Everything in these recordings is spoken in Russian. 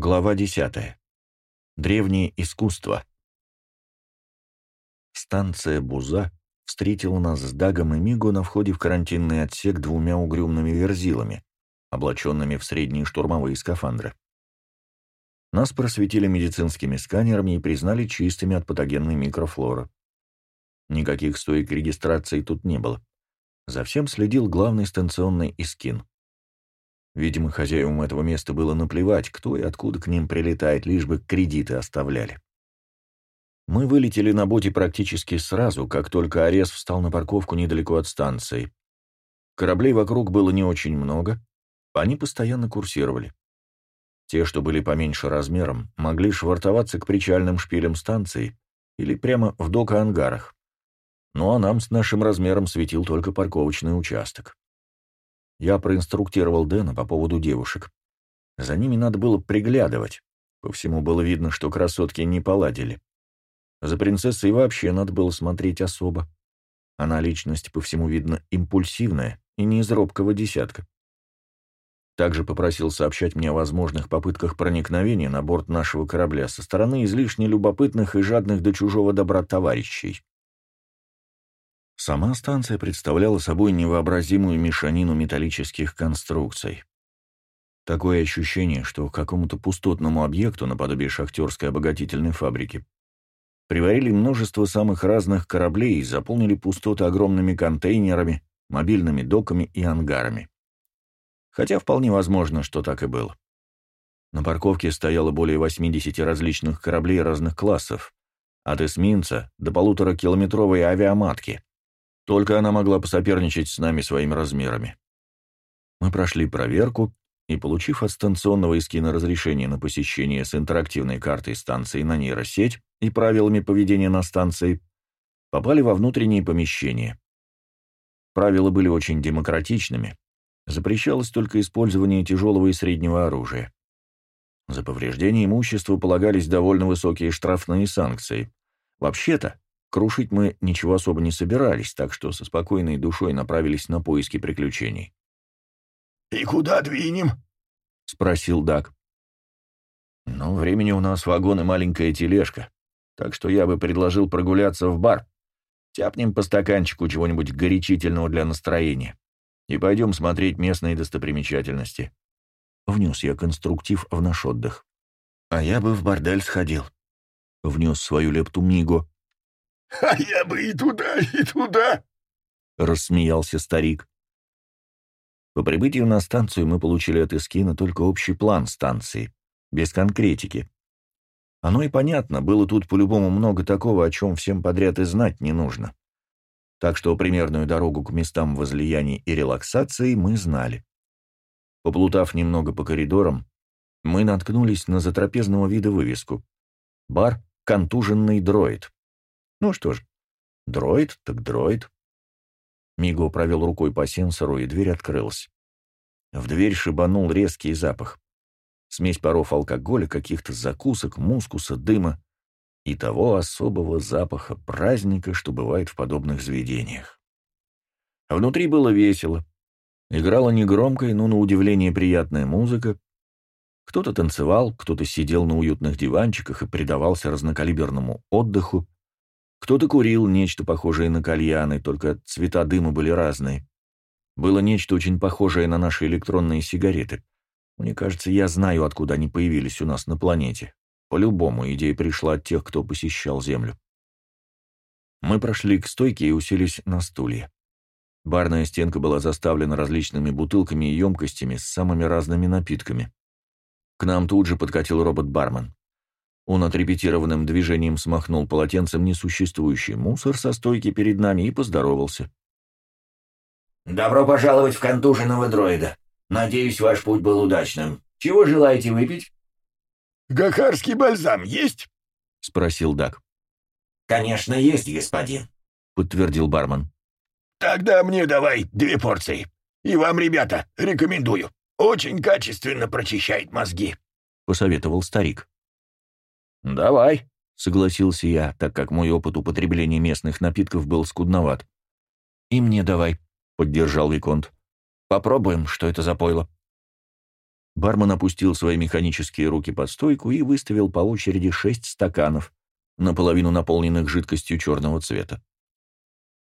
Глава 10. Древнее искусство. Станция Буза встретила нас с Дагом и Миго на входе в карантинный отсек двумя угрюмными верзилами, облаченными в средние штурмовые скафандры. Нас просветили медицинскими сканерами и признали чистыми от патогенной микрофлоры. Никаких стоек регистрации тут не было. За всем следил главный станционный Искин. Видимо, хозяевам этого места было наплевать, кто и откуда к ним прилетает, лишь бы кредиты оставляли. Мы вылетели на боте практически сразу, как только Арес встал на парковку недалеко от станции. Кораблей вокруг было не очень много, они постоянно курсировали. Те, что были поменьше размером, могли швартоваться к причальным шпилям станции или прямо в док-ангарах. Ну а нам с нашим размером светил только парковочный участок. Я проинструктировал Дэна по поводу девушек. За ними надо было приглядывать. По всему было видно, что красотки не поладили. За принцессой вообще надо было смотреть особо. Она личность, по всему видно, импульсивная и не из робкого десятка. Также попросил сообщать мне о возможных попытках проникновения на борт нашего корабля со стороны излишне любопытных и жадных до чужого добра товарищей. Сама станция представляла собой невообразимую мешанину металлических конструкций. Такое ощущение, что к какому-то пустотному объекту, наподобие шахтерской обогатительной фабрики, приварили множество самых разных кораблей и заполнили пустоты огромными контейнерами, мобильными доками и ангарами. Хотя вполне возможно, что так и было. На парковке стояло более 80 различных кораблей разных классов, от эсминца до полуторакилометровой авиаматки — только она могла посоперничать с нами своими размерами. Мы прошли проверку и, получив от станционного эскина разрешение на посещение с интерактивной картой станции на нейросеть и правилами поведения на станции, попали во внутренние помещения. Правила были очень демократичными. Запрещалось только использование тяжелого и среднего оружия. За повреждение имущества полагались довольно высокие штрафные санкции. Вообще-то, Крушить мы ничего особо не собирались, так что со спокойной душой направились на поиски приключений. «И куда двинем?» — спросил Дак. «Ну, времени у нас вагон и маленькая тележка, так что я бы предложил прогуляться в бар. Тяпнем по стаканчику чего-нибудь горячительного для настроения и пойдем смотреть местные достопримечательности». Внес я конструктив в наш отдых. «А я бы в бордель сходил», — внес свою лепту Миго. «А я бы и туда, и туда!» — рассмеялся старик. По прибытию на станцию мы получили от Искина только общий план станции, без конкретики. Оно и понятно, было тут по-любому много такого, о чем всем подряд и знать не нужно. Так что примерную дорогу к местам возлияний и релаксации мы знали. Поплутав немного по коридорам, мы наткнулись на затрапезного вида вывеску. Бар «Контуженный дроид». Ну что ж, дроид так дроид. Миго провел рукой по сенсору, и дверь открылась. В дверь шибанул резкий запах. Смесь паров алкоголя, каких-то закусок, мускуса, дыма и того особого запаха праздника, что бывает в подобных заведениях. Внутри было весело. Играла негромкая, но на удивление приятная музыка. Кто-то танцевал, кто-то сидел на уютных диванчиках и предавался разнокалиберному отдыху, кто-то курил нечто похожее на кальяны, только цвета дыма были разные. Было нечто очень похожее на наши электронные сигареты. Мне кажется, я знаю, откуда они появились у нас на планете. По-любому идея пришла от тех, кто посещал Землю. Мы прошли к стойке и уселись на стулья. Барная стенка была заставлена различными бутылками и емкостями с самыми разными напитками. К нам тут же подкатил робот-бармен. Он отрепетированным движением смахнул полотенцем несуществующий мусор со стойки перед нами и поздоровался. «Добро пожаловать в контуженного дроида. Надеюсь, ваш путь был удачным. Чего желаете выпить?» «Гахарский бальзам есть?» — спросил Дак. «Конечно, есть, господин», — подтвердил бармен. «Тогда мне давай две порции. И вам, ребята, рекомендую. Очень качественно прочищает мозги», — посоветовал старик. «Давай», — согласился я, так как мой опыт употребления местных напитков был скудноват. «И мне давай», — поддержал Виконт. «Попробуем, что это за пойло». Бармен опустил свои механические руки под стойку и выставил по очереди шесть стаканов, наполовину наполненных жидкостью черного цвета.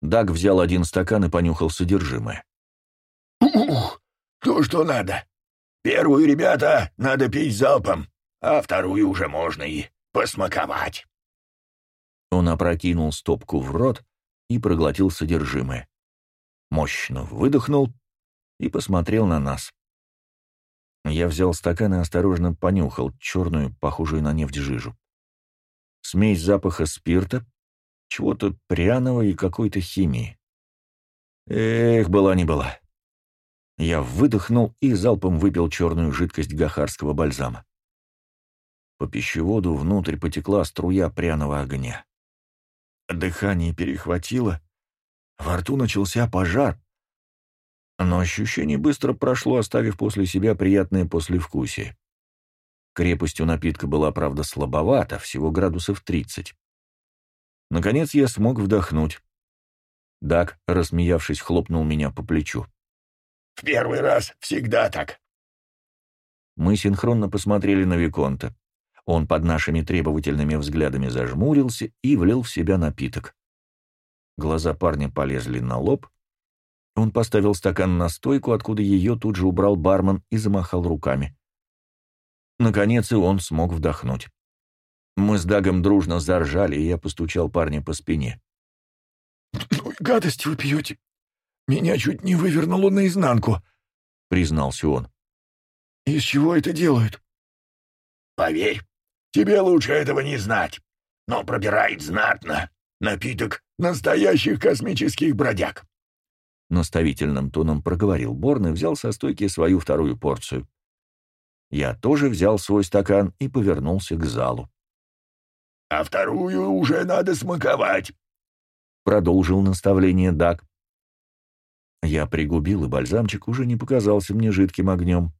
Даг взял один стакан и понюхал содержимое. «Ух, то, что надо. Первую, ребята, надо пить залпом, а вторую уже можно и посмаковать». Он опрокинул стопку в рот и проглотил содержимое. Мощно выдохнул и посмотрел на нас. Я взял стакан и осторожно понюхал черную, похожую на нефть жижу. Смесь запаха спирта, чего-то пряного и какой-то химии. Эх, была не была. Я выдохнул и залпом выпил черную жидкость гахарского бальзама. По пищеводу внутрь потекла струя пряного огня. Дыхание перехватило, во рту начался пожар, но ощущение быстро прошло, оставив после себя приятное послевкусие. Крепость у напитка была, правда, слабовата, всего градусов 30. Наконец я смог вдохнуть. Дак, рассмеявшись, хлопнул меня по плечу. «В первый раз всегда так». Мы синхронно посмотрели на Виконта. Он под нашими требовательными взглядами зажмурился и влил в себя напиток. Глаза парня полезли на лоб, он поставил стакан на стойку, откуда ее тут же убрал бармен и замахал руками. Наконец и он смог вдохнуть. Мы с Дагом дружно заржали, и я постучал парня по спине. «Ну, гадость вы пьете. Меня чуть не вывернуло наизнанку», — признался он. «Из чего это делают?» «Поверь, тебе лучше этого не знать, но пробирает знатно. Напиток настоящих космических бродяг наставительным тоном проговорил Борн и взял со стойки свою вторую порцию. Я тоже взял свой стакан и повернулся к залу. «А вторую уже надо смаковать», — продолжил наставление Дак. Я пригубил, и бальзамчик уже не показался мне жидким огнем.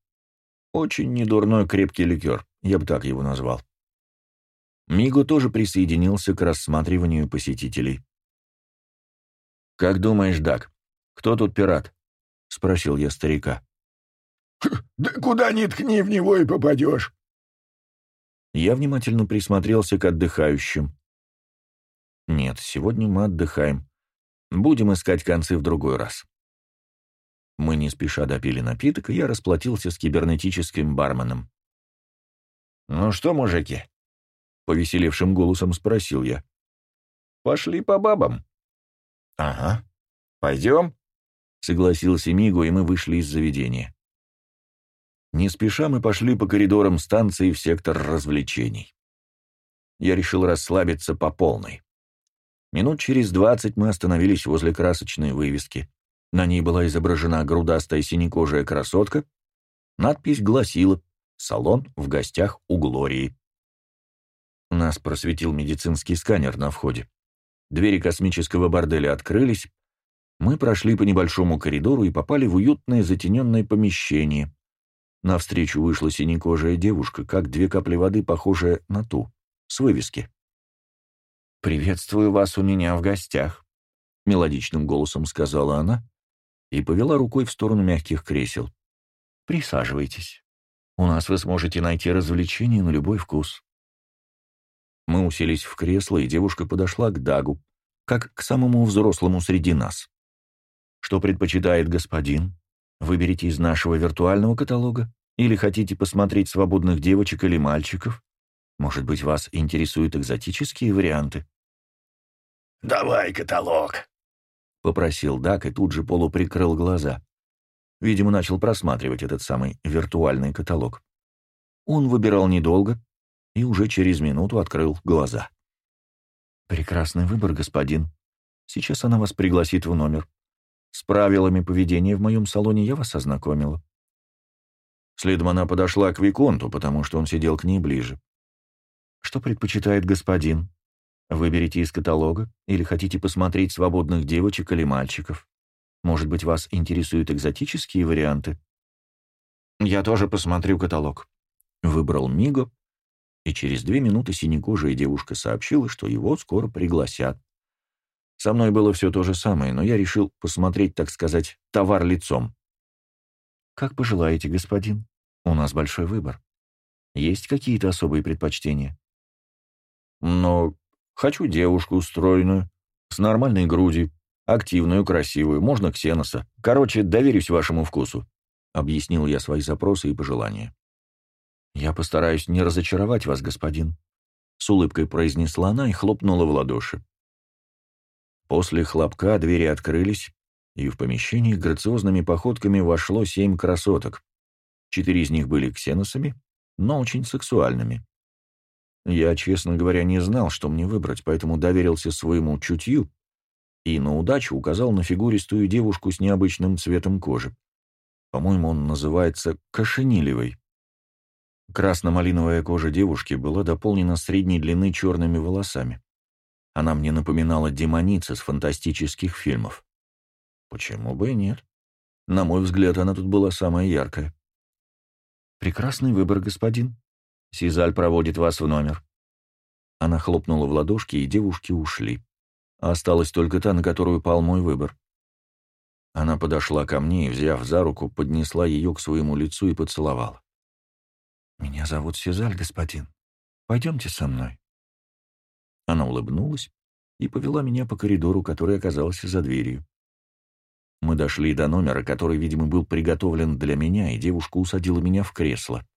Очень недурной крепкий ликер, я бы так его назвал. Миго тоже присоединился к рассматриванию посетителей. «Как думаешь, Дак, «Кто тут пират?» — спросил я старика. «Да куда ни ткни, в него и попадешь». Я внимательно присмотрелся к отдыхающим. «Нет, сегодня мы отдыхаем. Будем искать концы в другой раз». Мы не спеша допили напиток, и я расплатился с кибернетическим барменом. «Ну что, мужики?» — повеселевшим голосом спросил я. «Пошли по бабам». «Ага. Пойдем?» согласился Мигу, и мы вышли из заведения. Не спеша мы пошли по коридорам станции в сектор развлечений. Я решил расслабиться по полной. Минут через двадцать мы остановились возле красочной вывески. На ней была изображена грудастая синекожая красотка. Надпись гласила «Салон в гостях у Глории». Нас просветил медицинский сканер на входе. Двери космического борделя открылись, мы прошли по небольшому коридору и попали в уютное затененное помещение. Навстречу вышла синекожая девушка, как две капли воды, похожая на ту, с вывески. «Приветствую вас у меня в гостях», — мелодичным голосом сказала она и повела рукой в сторону мягких кресел. «Присаживайтесь. У нас вы сможете найти развлечения на любой вкус». Мы уселись в кресло, и девушка подошла к Дагу, как к самому взрослому среди нас. Что предпочитает господин? Выберите из нашего виртуального каталога? Или хотите посмотреть свободных девочек или мальчиков? Может быть, вас интересуют экзотические варианты? «Давай каталог», — попросил Дак и тут же полуприкрыл глаза. Видимо, начал просматривать этот самый виртуальный каталог. Он выбирал недолго и уже через минуту открыл глаза. «Прекрасный выбор, господин. Сейчас она вас пригласит в номер. С правилами поведения в моем салоне я вас ознакомила». Следом она подошла к Виконту, потому что он сидел к ней ближе. «Что предпочитает господин? Выберите из каталога или хотите посмотреть свободных девочек или мальчиков? Может быть, вас интересуют экзотические варианты?» «Я тоже посмотрю каталог», — выбрал Миго, и через две минуты синекожая девушка сообщила, что его скоро пригласят. Со мной было все то же самое, но я решил посмотреть, так сказать, товар лицом. «Как пожелаете, господин. У нас большой выбор. Есть какие-то особые предпочтения? Но хочу девушку стройную, с нормальной грудью, активную, красивую, можно ксеноса. Короче, доверюсь вашему вкусу», — объяснил я свои запросы и пожелания. «Я постараюсь не разочаровать вас, господин», — с улыбкой произнесла она и хлопнула в ладоши. После хлопка двери открылись, и в помещении грациозными походками вошло семь красоток. Четыре из них были ксеносами, но очень сексуальными. Я, честно говоря, не знал, что мне выбрать, поэтому доверился своему чутью и на удачу указал на фигуристую девушку с необычным цветом кожи. По-моему, он называется кошенилевой. Красно-малиновая кожа девушки была дополнена средней длины черными волосами. Она мне напоминала демоница с фантастических фильмов. Почему бы и нет? На мой взгляд, она тут была самая яркая. «Прекрасный выбор, господин. Сизаль проводит вас в номер». Она хлопнула в ладошки, и девушки ушли. Осталась только та, на которую пал мой выбор. Она подошла ко мне и, взяв за руку, поднесла ее к своему лицу и поцеловала. «Меня зовут Сизаль, господин. Пойдемте со мной». Она улыбнулась и повела меня по коридору, который оказался за дверью. Мы дошли до номера, который, видимо, был приготовлен для меня, и девушка усадила меня в кресло.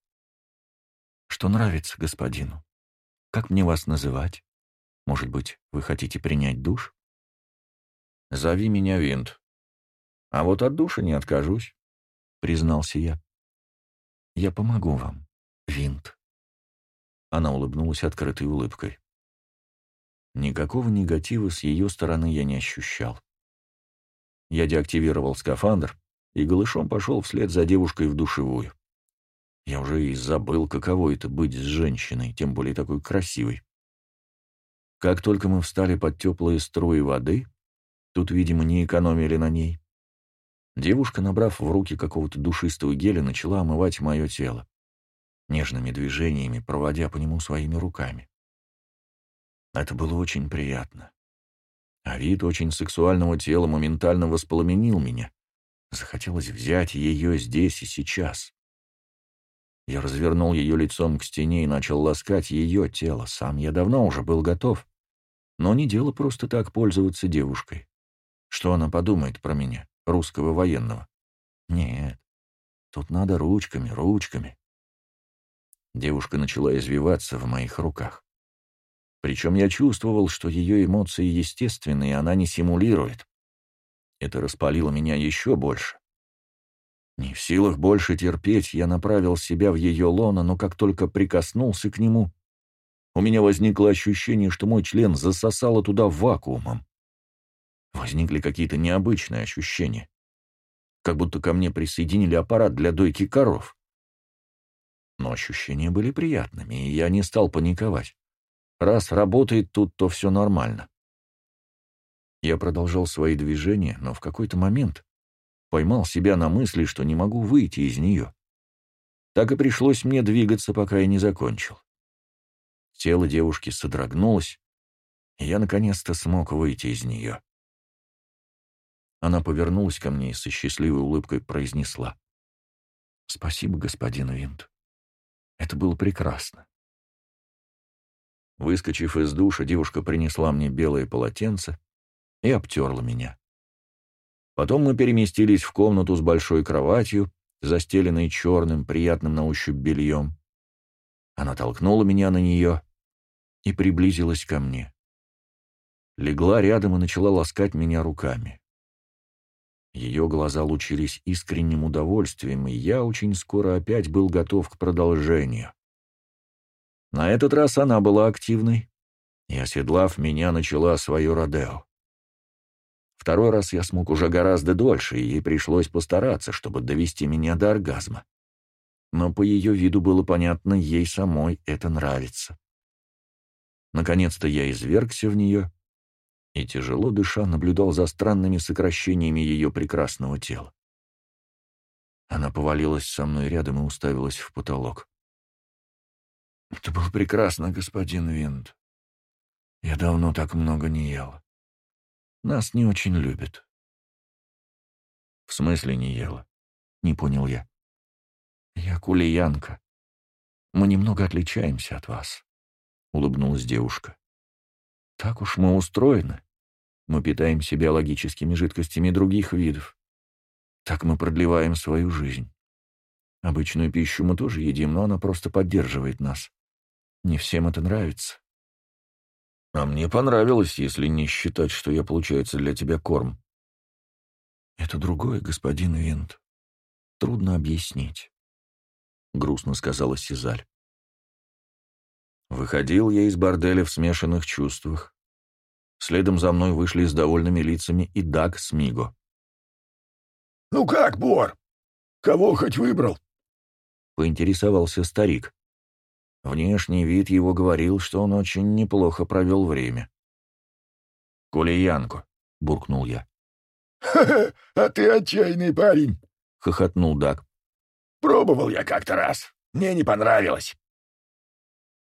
«Что нравится господину? Как мне вас называть?» Может быть, вы хотите принять душ? Зови меня Винт. А вот от душа не откажусь, признался я. Я помогу вам, Винт. Она улыбнулась открытой улыбкой. Никакого негатива с ее стороны я не ощущал. Я деактивировал скафандр и голышом пошел вслед за девушкой в душевую. Я уже и забыл, каково это быть с женщиной, тем более такой красивой. Как только мы встали под теплые струи воды, тут, видимо, не экономили на ней, девушка, набрав в руки какого-то душистого геля, начала омывать мое тело, нежными движениями, проводя по нему своими руками. Это было очень приятно. А вид очень сексуального тела моментально воспламенил меня. Захотелось взять ее здесь и сейчас. Я развернул ее лицом к стене и начал ласкать ее тело. Сам я давно уже был готов. Но не дело просто так пользоваться девушкой. Что она подумает про меня, русского военного? Нет, тут надо ручками, ручками. Девушка начала извиваться в моих руках. Причем я чувствовал, что ее эмоции естественные, она не симулирует. Это распалило меня еще больше. Не в силах больше терпеть, я направил себя в ее лоно, но как только прикоснулся к нему, у меня возникло ощущение, что мой член засосало туда вакуумом. Возникли какие-то необычные ощущения. Как будто ко мне присоединили аппарат для дойки коров. Но ощущения были приятными, и я не стал паниковать. Раз работает тут, то все нормально. Я продолжал свои движения, но в какой-то момент поймал себя на мысли, что не могу выйти из нее. Так и пришлось мне двигаться, пока я не закончил. Тело девушки содрогнулось, и я наконец-то смог выйти из нее. Она повернулась ко мне и со счастливой улыбкой произнесла. «Спасибо, господин Винт. Это было прекрасно». Выскочив из душа, девушка принесла мне белое полотенце и обтерла меня. Потом мы переместились в комнату с большой кроватью, застеленной черным, приятным на ощупь бельем. Она толкнула меня на нее и приблизилась ко мне. Легла рядом и начала ласкать меня руками. Ее глаза лучились искренним удовольствием, и я очень скоро опять был готов к продолжению. На этот раз она была активной, и, оседлав меня, начала свое родео. Второй раз я смог уже гораздо дольше, и ей пришлось постараться, чтобы довести меня до оргазма. Но по ее виду было понятно, ей самой это нравится. Наконец-то я извергся в нее и, тяжело дыша, наблюдал за странными сокращениями ее прекрасного тела. Она повалилась со мной рядом и уставилась в потолок. «Это было прекрасно, господин Винт. Я давно так много не ела. Нас не очень любят». «В смысле не ела?» — не понял я. «Я кулиянка. Мы немного отличаемся от вас», — улыбнулась девушка. «Так уж мы устроены. Мы питаемся биологическими жидкостями других видов. Так мы продлеваем свою жизнь. Обычную пищу мы тоже едим, но она просто поддерживает нас. Не всем это нравится. А мне понравилось, если не считать, что я, получается, для тебя корм. Это другое, господин Винт. Трудно объяснить. Грустно сказала Сизаль. Выходил я из борделя в смешанных чувствах. Следом за мной вышли с довольными лицами и Даг с Миго. «Ну как, Бор? Кого хоть выбрал?» — поинтересовался старик. Внешний вид его говорил, что он очень неплохо провел время. «Кулиянку», — буркнул я. «Ха-ха, а ты отчаянный парень», — хохотнул Даг. «Пробовал я как-то раз. Мне не понравилось».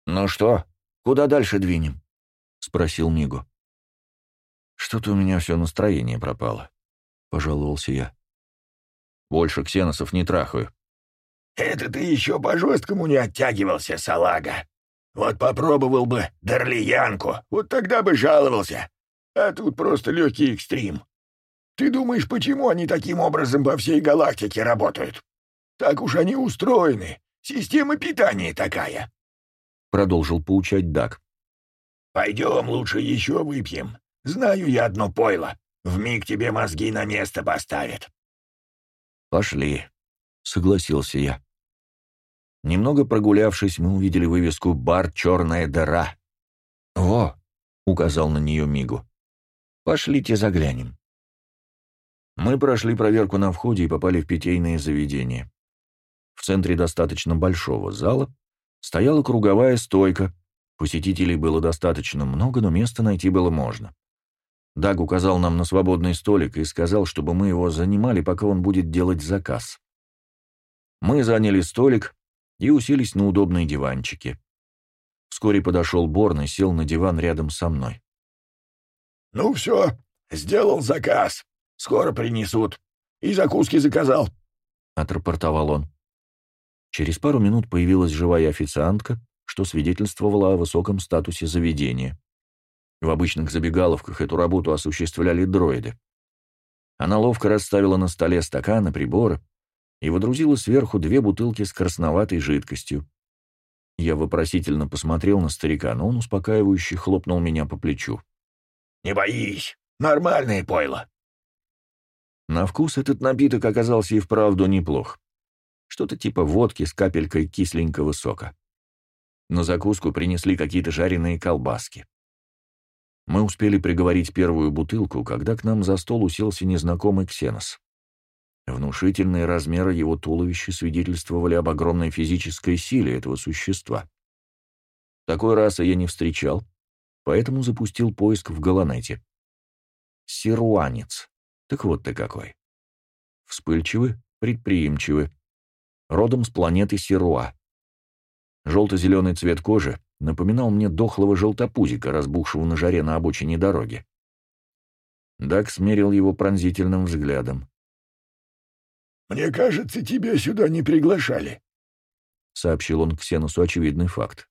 «Ну что, куда дальше двинем?» — спросил Миго. «Что-то у меня все настроение пропало», — пожаловался я. «Больше ксеносов не трахаю». «Это ты еще по-жесткому не оттягивался, салага. Вот попробовал бы дарлиянку, вот тогда бы жаловался. А тут просто легкий экстрим. Ты думаешь, почему они таким образом по всей галактике работают? Так уж они устроены. Система питания такая. Продолжил поучать Дак. Пойдем лучше еще выпьем. Знаю я одно пойло. Вмиг тебе мозги на место поставит. Пошли, согласился я. Немного прогулявшись, мы увидели вывеску «Бар Черная дыра». «Во!» — указал на нее Мигу. «Пошлите заглянем». Мы прошли проверку на входе и попали в питейное заведение. В центре достаточно большого зала стояла круговая стойка. Посетителей было достаточно много, но место найти было можно. Даг указал нам на свободный столик и сказал, чтобы мы его занимали, пока он будет делать заказ. Мы заняли столик и уселись на удобные диванчики. Вскоре подошел Борн и сел на диван рядом со мной. «Ну все, сделал заказ», Скоро принесут. И закуски заказал», — отрапортовал он. Через пару минут появилась живая официантка, что свидетельствовало о высоком статусе заведения. В обычных забегаловках эту работу осуществляли дроиды. Она ловко расставила на столе стаканы, приборы и водрузила сверху две бутылки с красноватой жидкостью. Я вопросительно посмотрел на старика, но он успокаивающе хлопнул меня по плечу. «Не боись, нормальное пойло. На вкус этот напиток оказался и вправду неплох. Что-то типа водки с капелькой кисленького сока. На закуску принесли какие-то жареные колбаски. Мы успели приговорить первую бутылку, когда к нам за стол уселся незнакомый ксенос. Внушительные размеры его туловища свидетельствовали об огромной физической силе этого существа. Такой расы я не встречал, поэтому запустил поиск в Галанете. Сируанец. Так вот ты какой. Вспыльчивы, предприимчивы. Родом с планеты Сируа. Желто-зеленый цвет кожи напоминал мне дохлого желтопузика, разбухшего на жаре на обочине дороги. Дак смерил его пронзительным взглядом. «Мне кажется, тебя сюда не приглашали», — сообщил он Ксенусу очевидный факт.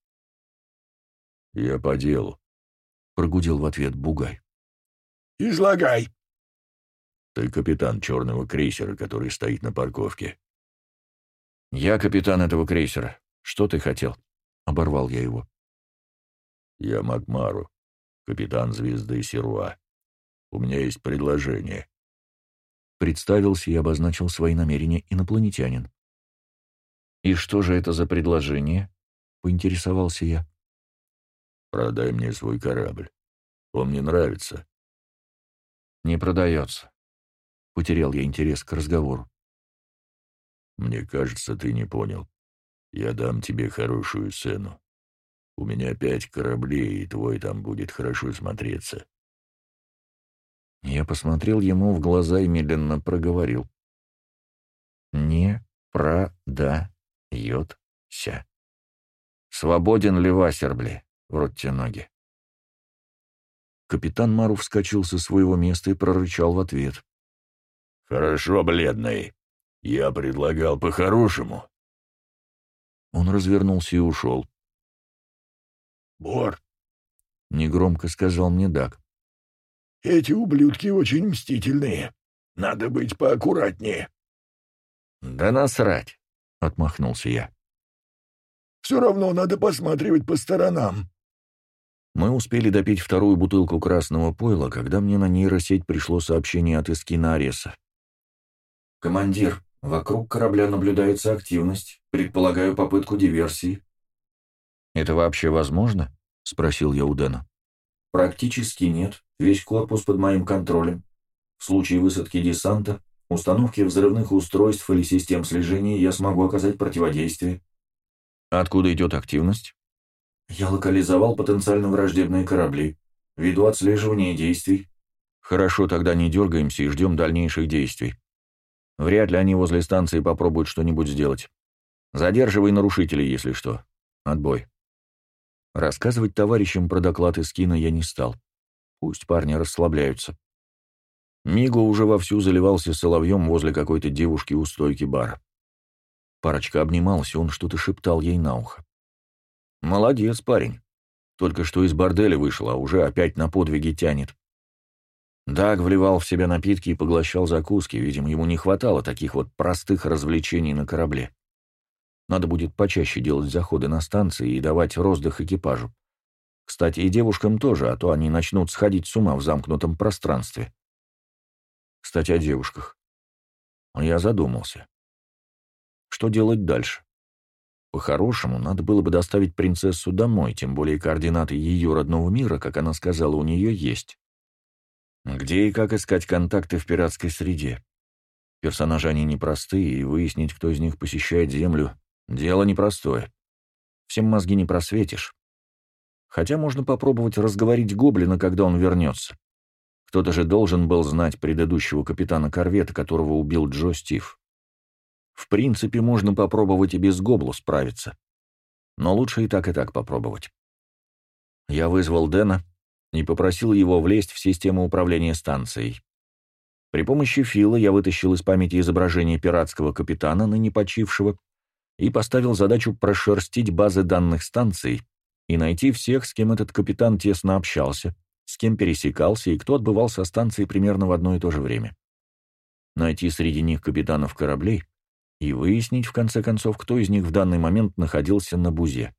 «Я по делу», — прогудел в ответ Бугай. «Излагай», ты капитан черного крейсера, который стоит на парковке. Я капитан этого крейсера. Что ты хотел? Оборвал я его. Я Макмару, капитан звезды Сируа. У меня есть предложение. Представился и обозначил свои намерения инопланетянин. «И что же это за предложение?» — поинтересовался я. «Продай мне свой корабль. Он мне нравится». «Не продается. Потерял я интерес к разговору. «Мне кажется, ты не понял. Я дам тебе хорошую цену. У меня пять кораблей, и твой там будет хорошо смотреться». Я посмотрел ему в глаза и медленно проговорил. «Не продается. Свободен ли Вассербли? В те ноги». Капитан Мару вскочил со своего места и прорычал в ответ. «Хорошо, бледный. Я предлагал по-хорошему. Он развернулся и ушел. «Бор», — негромко сказал мне Даг. «эти ублюдки очень мстительные. Надо быть поаккуратнее». «Да насрать», — отмахнулся я. «Все равно надо посматривать по сторонам». Мы успели допить вторую бутылку красного пойла, когда мне на нейросеть пришло сообщение от Искина Ареса. «Командир, вокруг корабля наблюдается активность. Предполагаю попытку диверсии». «Это вообще возможно?» — спросил я у Дэна. «Практически нет. Весь корпус под моим контролем. В случае высадки десанта, установки взрывных устройств или систем слежения я смогу оказать противодействие». «Откуда идет активность?» Я локализовал потенциально враждебные корабли. Веду отслеживание действий. Хорошо, тогда не дергаемся и ждем дальнейших действий. Вряд ли они возле станции попробуют что-нибудь сделать. Задерживай нарушителей, если что. Отбой. Рассказывать товарищам про доклад из кино я не стал. Пусть парни расслабляются. Миго уже вовсю заливался соловьем возле какой-то девушки у стойки бара. Парочка обнималась, он что-то шептал ей на ухо. Молодец, парень. Только что из борделя вышел, а уже опять на подвиги тянет. Даг вливал в себя напитки и поглощал закуски, видимо, ему не хватало таких вот простых развлечений на корабле. Надо будет почаще делать заходы на станции и давать роздых экипажу. Кстати, и девушкам тоже, а то они начнут сходить с ума в замкнутом пространстве. Кстати, о девушках. Я задумался. Что делать дальше? По-хорошему, надо было бы доставить принцессу домой, тем более координаты ее родного мира, как она сказала, у нее есть. Где и как искать контакты в пиратской среде? Персонажи они непростые, и выяснить, кто из них посещает Землю, дело непростое. Всем мозги не просветишь. Хотя можно попробовать разговорить Гоблина, когда он вернется. Кто-то же должен был знать предыдущего капитана корвета, которого убил Джо Стив. В принципе, можно попробовать и без Гобла справиться. Но лучше и так, и так попробовать. Я вызвал Дэна и попросил его влезть в систему управления станцией. При помощи Фила я вытащил из памяти изображение пиратского капитана, ныне почившего, и поставил задачу прошерстить базы данных станций и найти всех, с кем этот капитан тесно общался, с кем пересекался и кто отбывал со станции примерно в одно и то же время. Найти среди них капитанов кораблей и выяснить, в конце концов, кто из них в данный момент находился на бузе.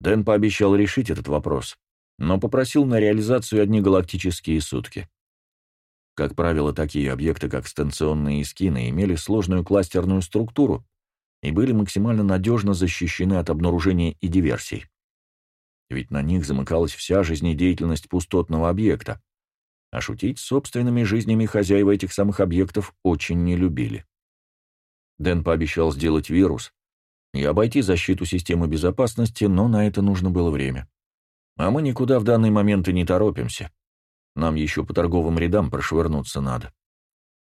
Дэн пообещал решить этот вопрос, но попросил на реализацию одни галактические сутки. Как правило, такие объекты, как станционные эскины, имели сложную кластерную структуру и были максимально надежно защищены от обнаружения и диверсий. Ведь на них замыкалась вся жизнедеятельность пустотного объекта, а шутить собственными жизнями хозяева этих самых объектов очень не любили. Дэн пообещал сделать вирус и обойти защиту системы безопасности, но на это нужно было время. А мы никуда в данный момент и не торопимся. Нам еще по торговым рядам прошвырнуться надо.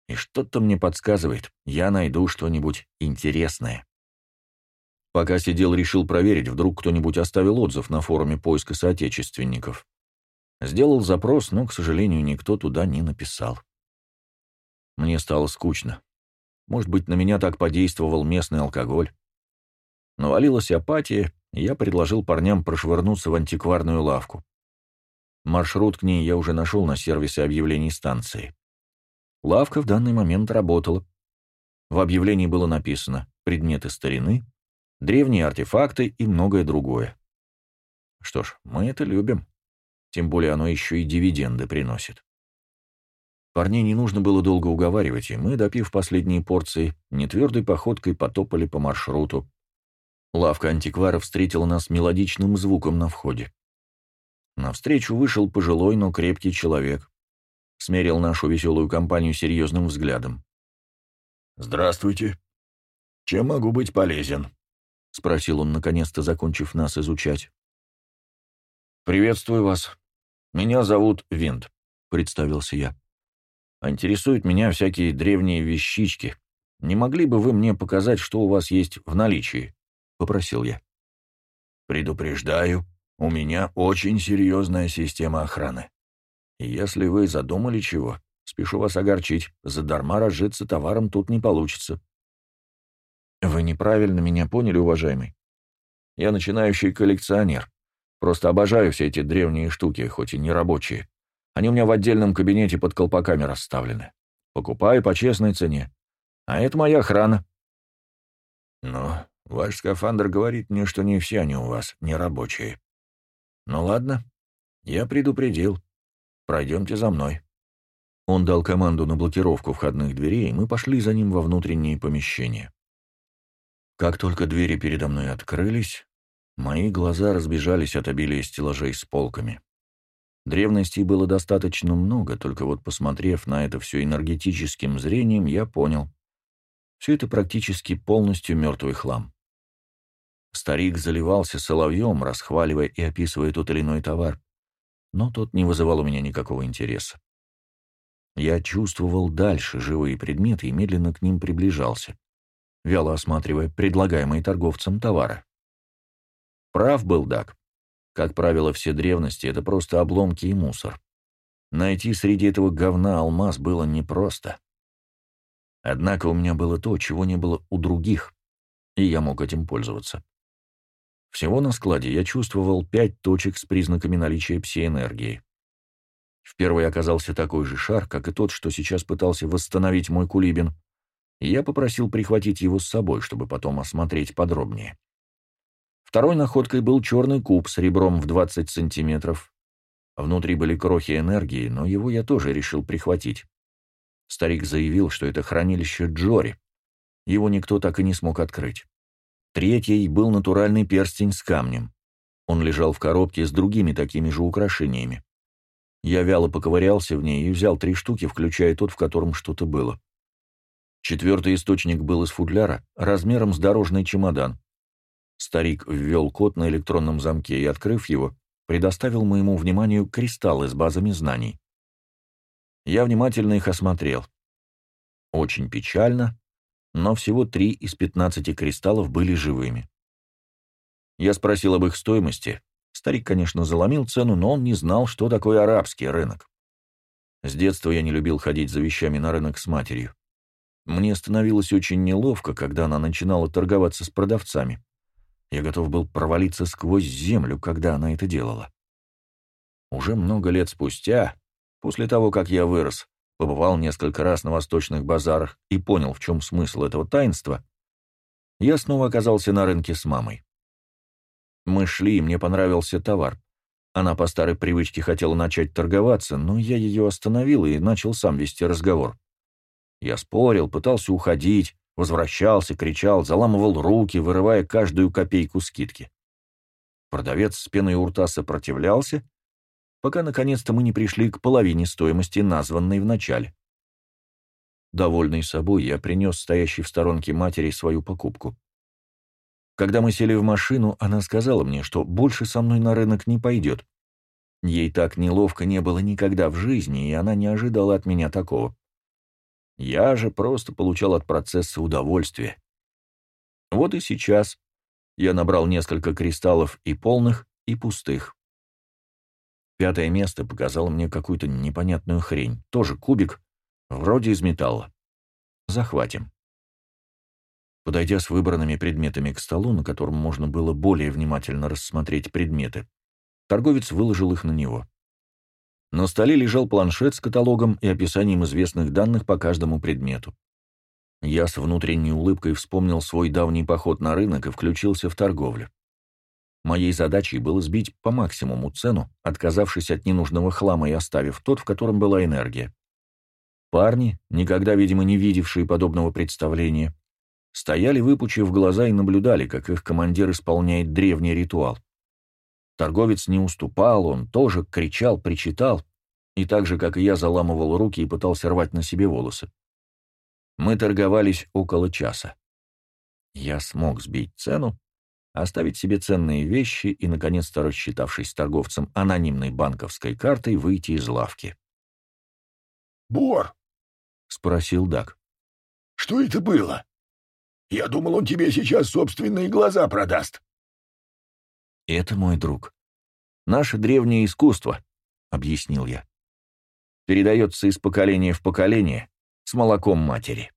И что-то мне подсказывает, я найду что-нибудь интересное. Пока сидел, решил проверить, вдруг кто-нибудь оставил отзыв на форуме поиска соотечественников. Сделал запрос, но, к сожалению, никто туда не написал. Мне стало скучно. Может быть, на меня так подействовал местный алкоголь. Навалилась апатия, и я предложил парням прошвырнуться в антикварную лавку. Маршрут к ней я уже нашел на сервисе объявлений станции. Лавка в данный момент работала. В объявлении было написано «предметы старины», «древние артефакты» и многое другое. Что ж, мы это любим. Тем более оно еще и дивиденды приносит. Парней не нужно было долго уговаривать, и мы, допив последние порции, нетвердой походкой потопали по маршруту. Лавка антиквара встретила нас мелодичным звуком на входе. Навстречу вышел пожилой, но крепкий человек. Смерил нашу веселую компанию серьезным взглядом. «Здравствуйте. Чем могу быть полезен?» — спросил он, наконец-то закончив нас изучать. «Приветствую вас. Меня зовут Винт», — представился я. Интересуют меня всякие древние вещички. Не могли бы вы мне показать, что у вас есть в наличии?» — попросил я. «Предупреждаю, у меня очень серьезная система охраны. Если вы задумали чего, спешу вас огорчить, задарма разжиться товаром тут не получится». Вы неправильно меня поняли, уважаемый. Я начинающий коллекционер. Просто обожаю все эти древние штуки, хоть и не рабочие. Они у меня в отдельном кабинете под колпаками расставлены. Покупаю по честной цене. А это моя охрана. Но ваш скафандр говорит мне, что не все они у вас не рабочие. Ну ладно, я предупредил. Пройдемте за мной. Он дал команду на блокировку входных дверей, и мы пошли за ним во внутренние помещения. Как только двери передо мной открылись, мои глаза разбежались от обилия стеллажей с полками. Древностей было достаточно много, только вот посмотрев на это все энергетическим зрением, я понял. Все это практически полностью мертвый хлам. Старик заливался соловьем, расхваливая и описывая тот или иной товар, но тот не вызывал у меня никакого интереса. Я чувствовал дальше живые предметы и медленно к ним приближался вяло осматривая предлагаемые торговцам товары. Прав был Дак. Как правило, все древности — это просто обломки и мусор. Найти среди этого говна алмаз было непросто. Однако у меня было то, чего не было у других, и я мог этим пользоваться. Всего на складе я чувствовал пять точек с признаками наличия псиэнергии. В первой оказался такой же шар, как и тот, что сейчас пытался восстановить мой кулибин, и я попросил прихватить его с собой, чтобы потом осмотреть подробнее. Второй находкой был черный куб с ребром в 20 сантиметров. Внутри были крохи энергии, но его я тоже решил прихватить. Старик заявил, что это хранилище Джори. Его никто так и не смог открыть. Третий был натуральный перстень с камнем. Он лежал в коробке с другими такими же украшениями. Я вяло поковырялся в ней и взял три штуки, включая тот, в котором что-то было. Четвертый источник был из футляра, размером с дорожный чемодан. Старик ввел код на электронном замке и, открыв его, предоставил моему вниманию кристаллы с базами знаний. Я внимательно их осмотрел. Очень печально, но всего три из пятнадцати кристаллов были живыми. Я спросил об их стоимости. Старик, конечно, заломил цену, но он не знал, что такое арабский рынок. С детства я не любил ходить за вещами на рынок с матерью. Мне становилось очень неловко, когда она начинала торговаться с продавцами. Я готов был провалиться сквозь землю, когда она это делала. Уже много лет спустя, после того, как я вырос, побывал несколько раз на восточных базарах и понял, в чем смысл этого таинства, я снова оказался на рынке с мамой. Мы шли, и мне понравился товар. Она по старой привычке хотела начать торговаться, но я ее остановил и начал сам вести разговор. Я спорил, пытался уходить, возвращался, кричал, заламывал руки, вырывая каждую копейку скидки. Продавец с пеной у рта сопротивлялся, пока наконец-то мы не пришли к половине стоимости, названной в начале. Довольный собой, я принес стоящей в сторонке матери свою покупку. Когда мы сели в машину, она сказала мне, что больше со мной на рынок не пойдет. Ей так неловко не было никогда в жизни, и она не ожидала от меня такого. Я же просто получал от процесса удовольствие. Вот и сейчас я набрал несколько кристаллов и полных, и пустых. Пятое место показало мне какую-то непонятную хрень. Тоже кубик, вроде из металла. Захватим. Подойдя с выбранными предметами к столу, на котором можно было более внимательно рассмотреть предметы, торговец выложил их на него. На столе лежал планшет с каталогом и описанием известных данных по каждому предмету. Я с внутренней улыбкой вспомнил свой давний поход на рынок и включился в торговлю. Моей задачей было сбить по максимуму цену, отказавшись от ненужного хлама и оставив тот, в котором была энергия. Парни, никогда, видимо, не видевшие подобного представления, стояли, выпучив глаза и наблюдали, как их командир исполняет древний ритуал. Торговец не уступал, он тоже кричал, причитал, и так же, как и я, заламывал руки и пытался рвать на себе волосы. Мы торговались около часа. Я смог сбить цену, оставить себе ценные вещи и, наконец-то, рассчитавшись с торговцем анонимной банковской картой, выйти из лавки. «Бор!» — спросил Дак. «Что это было? Я думал, он тебе сейчас собственные глаза продаст». «Это мой друг. Наше древнее искусство», — объяснил я. «Передается из поколения в поколение с молоком матери».